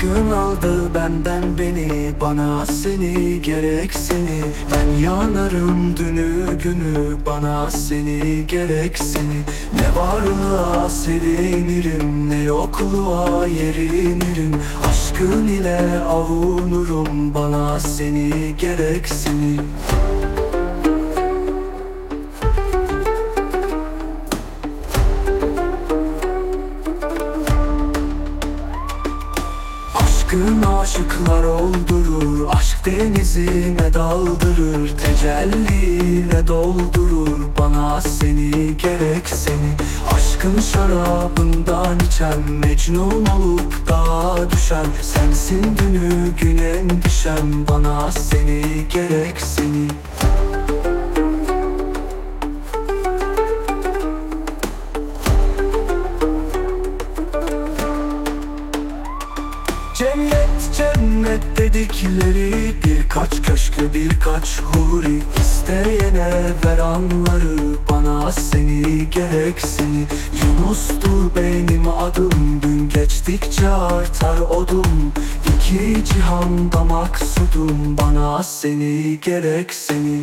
Aşkın aldı benden beni Bana seni gerek seni. Ben yanarım dünü günü Bana seni gerek seni. Ne varlığa serinirim Ne yokluğa yerinirim. Aşkın ile avunurum Bana seni gerek seni. Aşkın aşıklar oldurur Aşk denizine daldırır Tecelliyle doldurur Bana seni gerek seni. Aşkın şarabından içen Mecnun olup dağa düşen Sensin dünü gün endişem Bana seni gerek seni Cennet cennet dedikleri Birkaç köşkü birkaç huri. İsteyene ver anları Bana seni gerek seni Yunus'tur benim adım Gün geçtikçe artar odum. İki cihanda maksudum Bana seni gerek seni